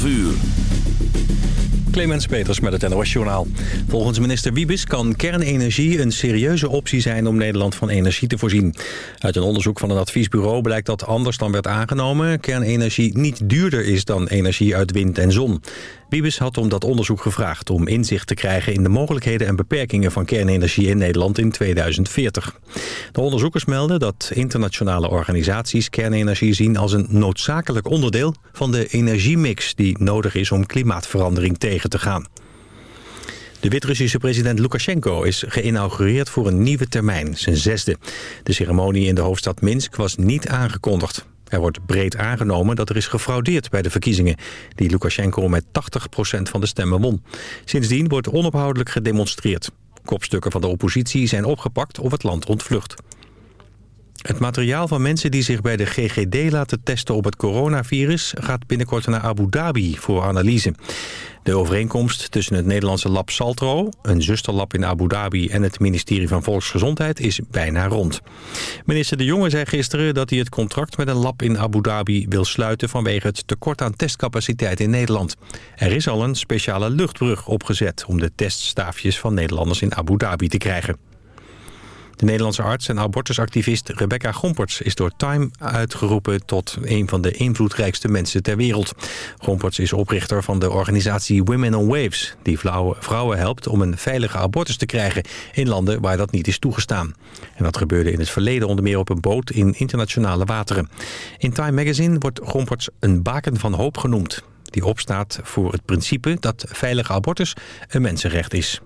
12 uur. Clemens Peters met het NOS Journaal. Volgens minister Wiebes kan kernenergie een serieuze optie zijn om Nederland van energie te voorzien. Uit een onderzoek van een adviesbureau blijkt dat anders dan werd aangenomen... kernenergie niet duurder is dan energie uit wind en zon. Wiebes had om dat onderzoek gevraagd om inzicht te krijgen... in de mogelijkheden en beperkingen van kernenergie in Nederland in 2040. De onderzoekers melden dat internationale organisaties kernenergie zien... als een noodzakelijk onderdeel van de energiemix die nodig is om klimaatverandering tegen te gaan. De Wit-Russische president Lukashenko is geïnaugureerd voor een nieuwe termijn, zijn zesde. De ceremonie in de hoofdstad Minsk was niet aangekondigd. Er wordt breed aangenomen dat er is gefraudeerd bij de verkiezingen... die Lukashenko met 80% van de stemmen won. Sindsdien wordt onophoudelijk gedemonstreerd. Kopstukken van de oppositie zijn opgepakt of het land ontvlucht. Het materiaal van mensen die zich bij de GGD laten testen op het coronavirus... gaat binnenkort naar Abu Dhabi voor analyse. De overeenkomst tussen het Nederlandse lab Saltro... een zusterlab in Abu Dhabi en het ministerie van Volksgezondheid is bijna rond. Minister De Jonge zei gisteren dat hij het contract met een lab in Abu Dhabi wil sluiten... vanwege het tekort aan testcapaciteit in Nederland. Er is al een speciale luchtbrug opgezet om de teststaafjes van Nederlanders in Abu Dhabi te krijgen. De Nederlandse arts en abortusactivist Rebecca Gomperts is door Time uitgeroepen tot een van de invloedrijkste mensen ter wereld. Gomperts is oprichter van de organisatie Women on Waves, die vrouwen helpt om een veilige abortus te krijgen in landen waar dat niet is toegestaan. En dat gebeurde in het verleden onder meer op een boot in internationale wateren. In Time Magazine wordt Gomperts een baken van hoop genoemd die opstaat voor het principe dat veilige abortus een mensenrecht is.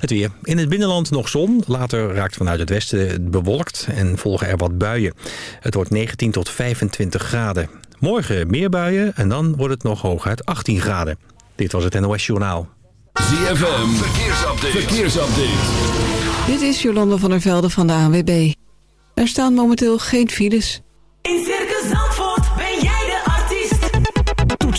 Het weer. In het binnenland nog zon. Later raakt vanuit het westen bewolkt en volgen er wat buien. Het wordt 19 tot 25 graden. Morgen meer buien en dan wordt het nog hooguit 18 graden. Dit was het NOS Journaal. ZFM. Verkeersupdate. Verkeersupdate. Dit is Jolanda van der Velde van de ANWB. Er staan momenteel geen files. In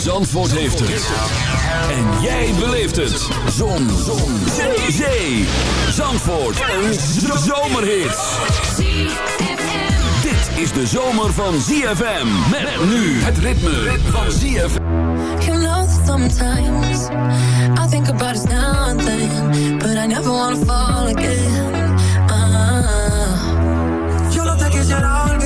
Zandvoort heeft het. En jij beleeft het. Zon. Zon. Zee. Zee. Zandvoort. Een zomerhit. Dit is de zomer van ZFM. Met nu het ritme van ZFM. You know sometimes I think about us now and then, but I never wanna fall again. Ah. Yo no te quisiera olvidar,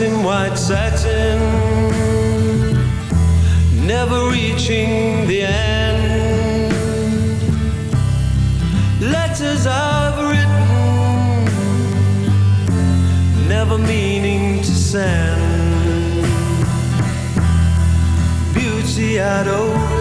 in white satin, never reaching the end. Letters I've written, never meaning to send. Beauty I'd owe.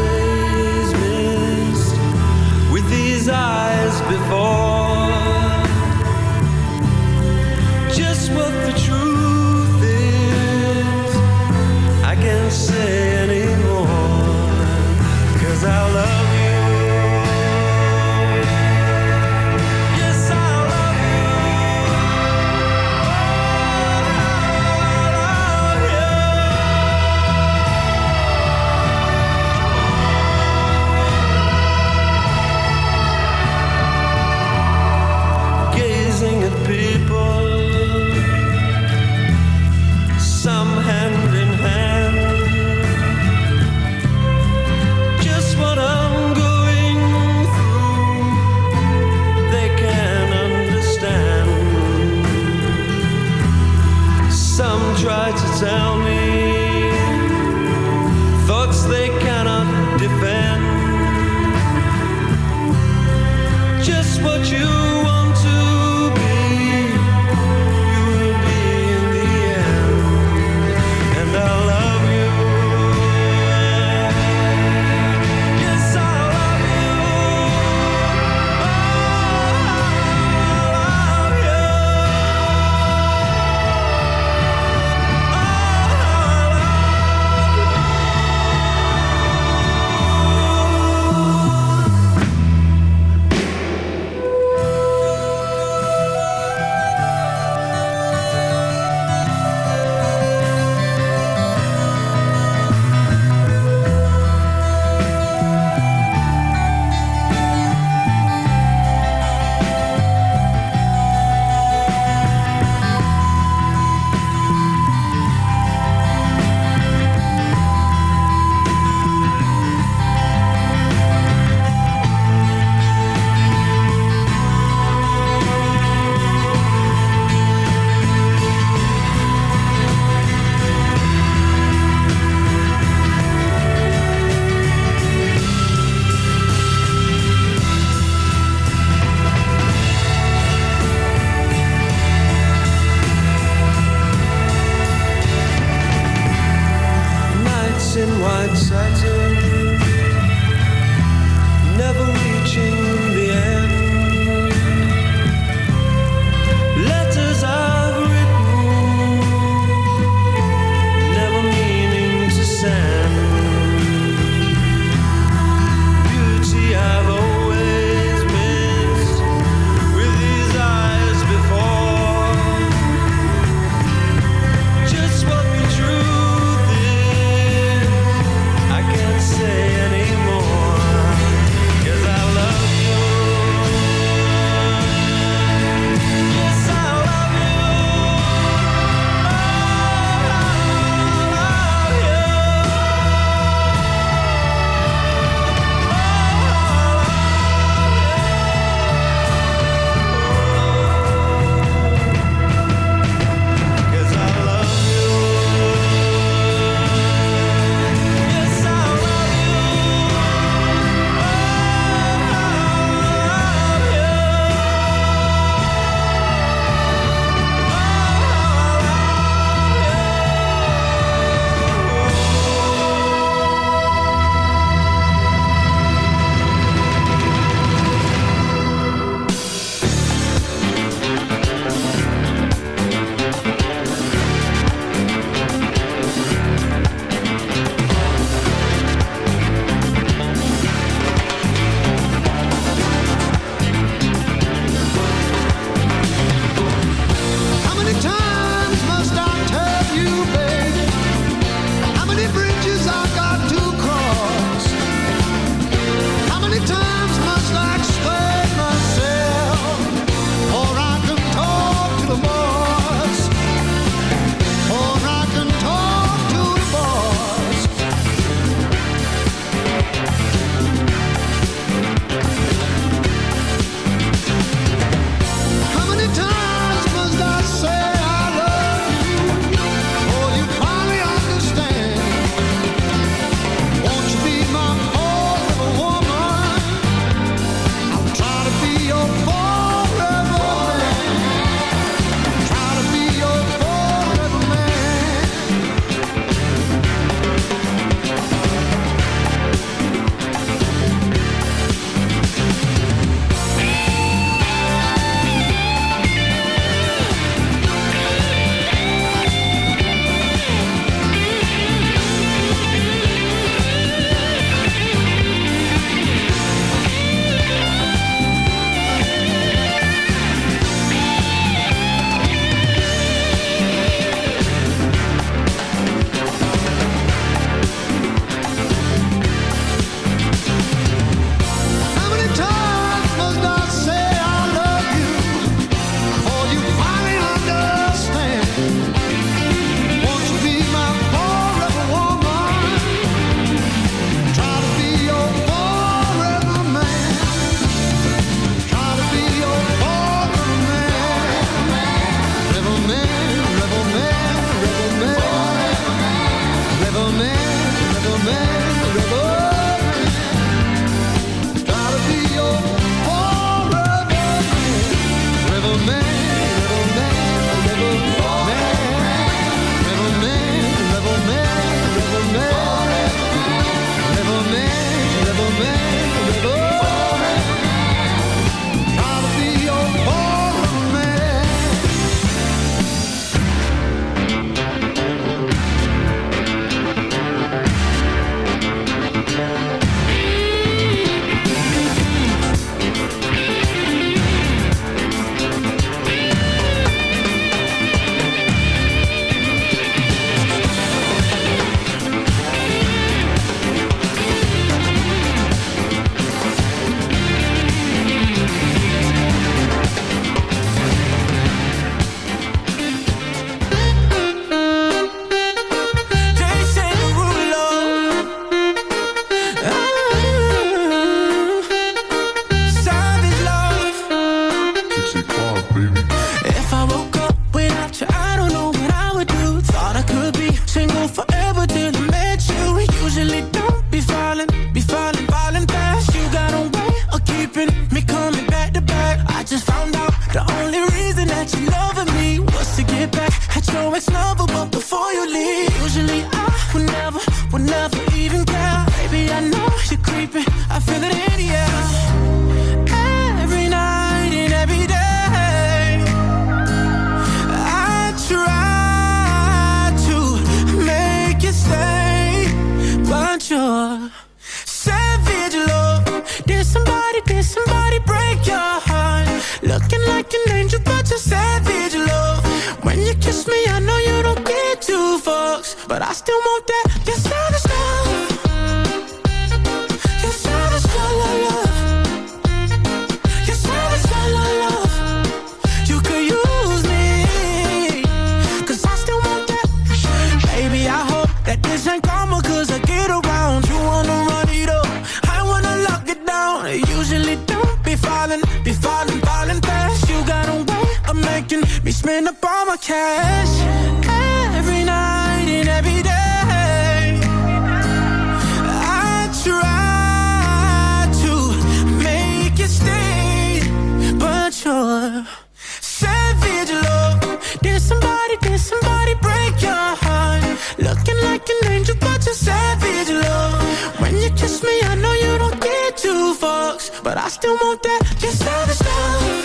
But I still want that. You're savage love.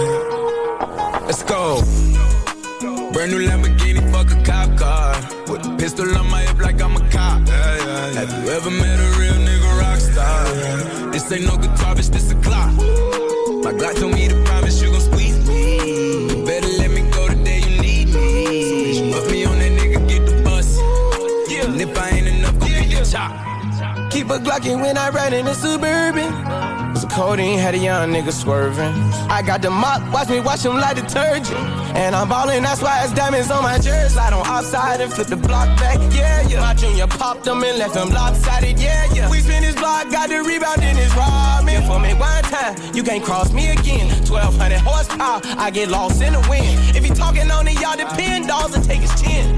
Let's go. Brand new Lamborghini, fuck a cop car. With a pistol on my hip like I'm a cop. Have you ever met a real nigga rock star? This ain't no guitar, bitch, this a Glock. My Glock told me to promise you gon' squeeze me. You better let me go the day you need me. So bitch, put me on that nigga, get the bus. And if I ain't enough, go get the chop. Keep a Glockin' when I ride in the Suburban. Codeine had a young nigga swerving. I got the mop, watch me wash him like detergent. And I'm ballin', that's why it's diamonds on my jersey. Slide on outside and flip the block back, yeah, yeah. My junior popped them and left them lopsided, yeah, yeah. We spin his block, got the rebound in his robbing. For me one time, you can't cross me again. 1200 horsepower, I get lost in the wind. If you talking on it, y'all depend, dolls and take his chin.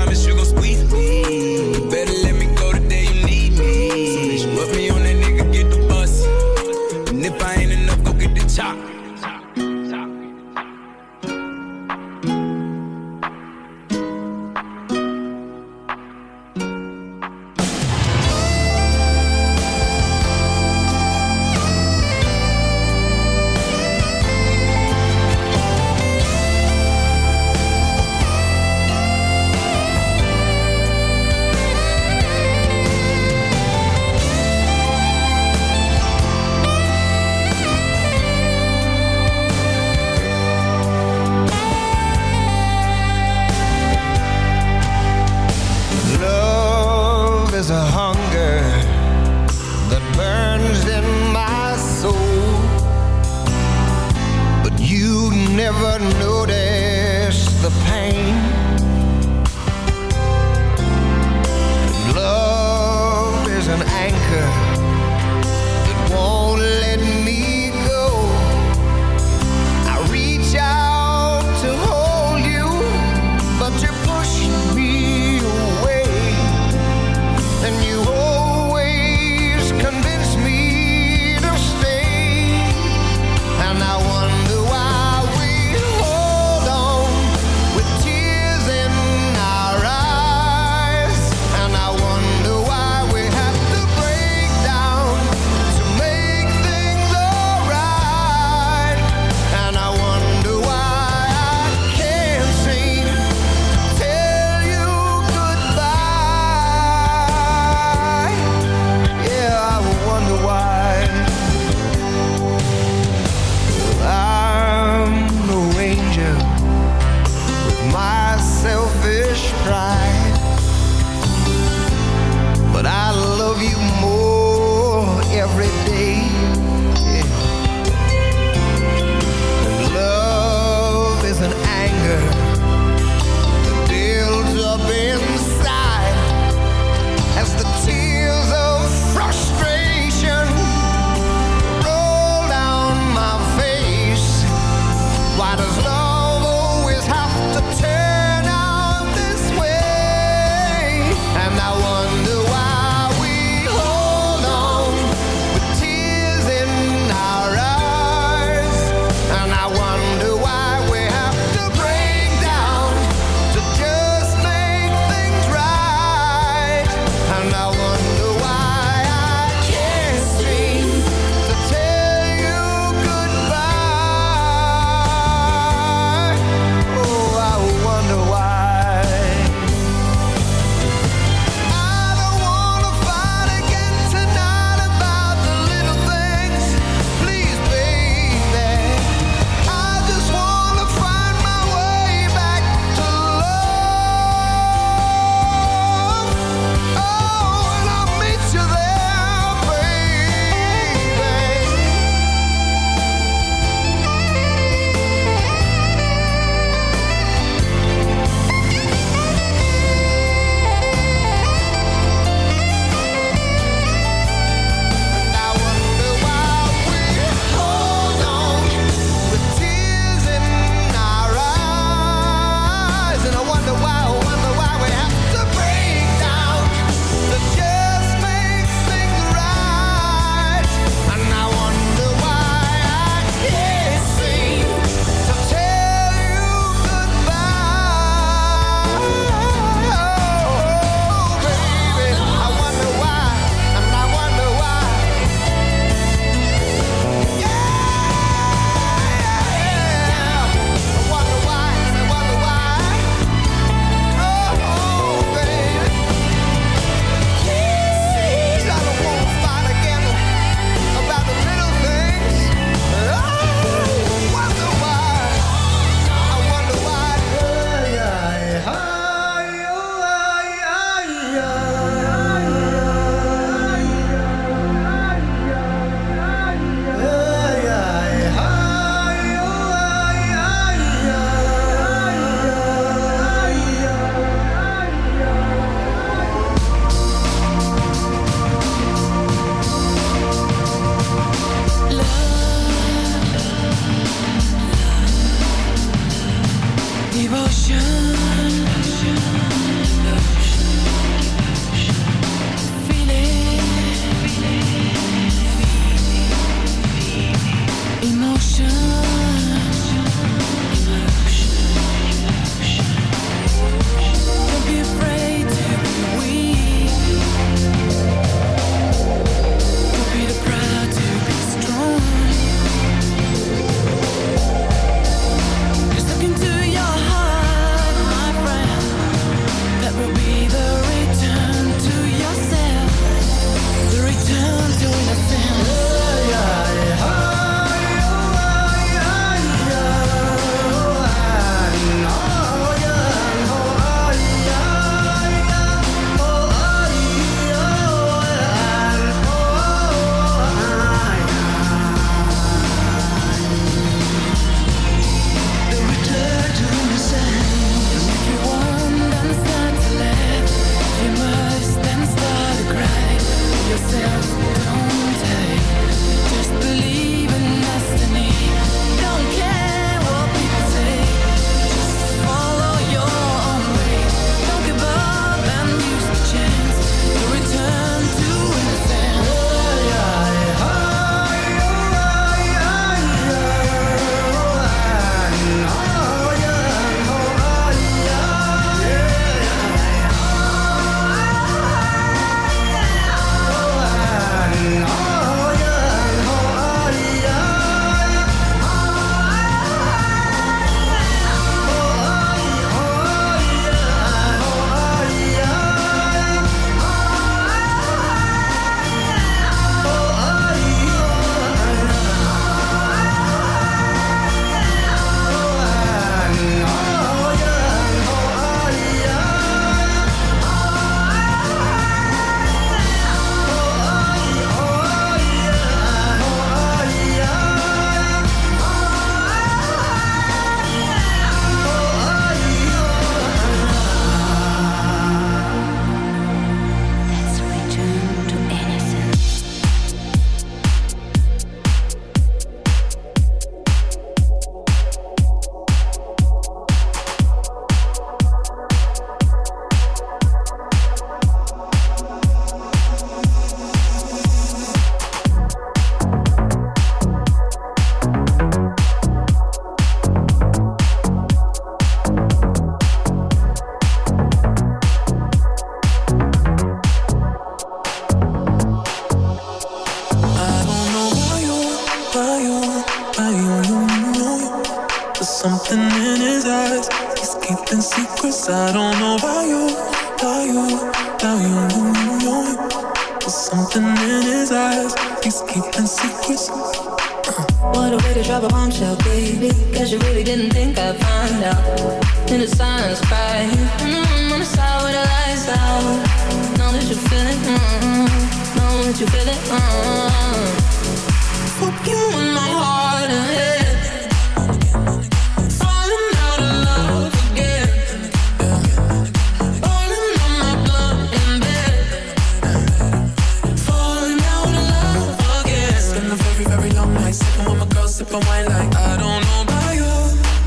I don't know by you,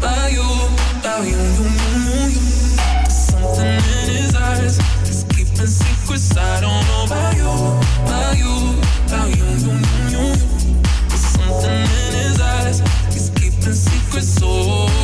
by you, by you, you something in his eyes. He's keeping secrets. I don't know by you. By you, by you, you something in his eyes, he's keeping secrets, so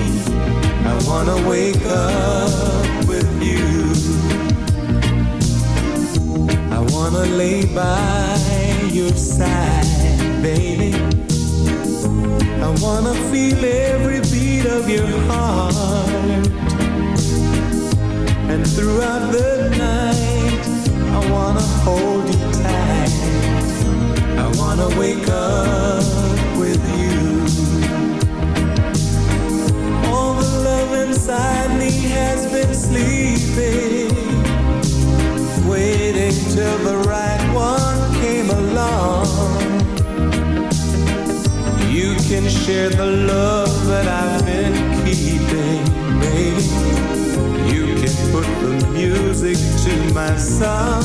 I wanna wake up with you. I wanna lay by your side, baby. I wanna feel every beat of your heart. And throughout the night, can share the love that I've been keeping, baby. You can put the music to my song.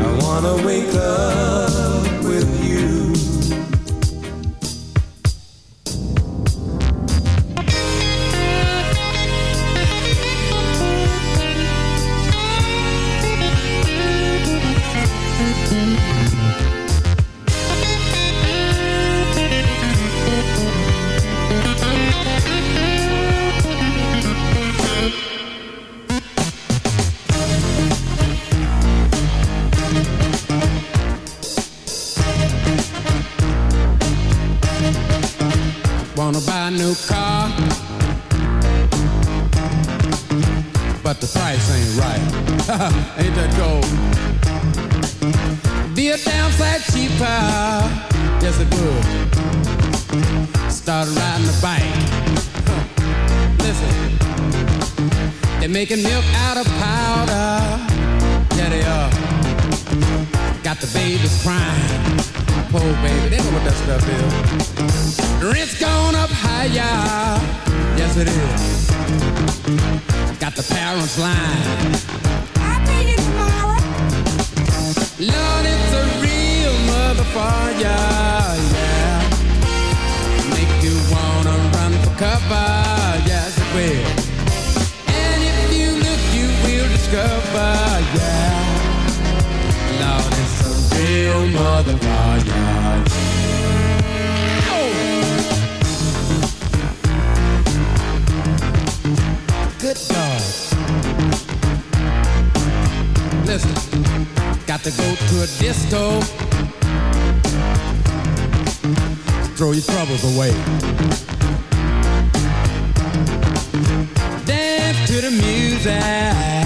I wanna wake up The crying. Poor baby, they know what that stuff is. Rent's gone up higher. Yes, it is. Got the parents lying. I'll pay you tomorrow. Lord, it's a real motherfucker. Yeah. Make you wanna run for cover. Yes, it will. And if you look, you will discover. Good dog. Listen, got to go to a disco. Throw your troubles away. Dance to the music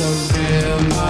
the real